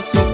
sapi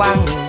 万物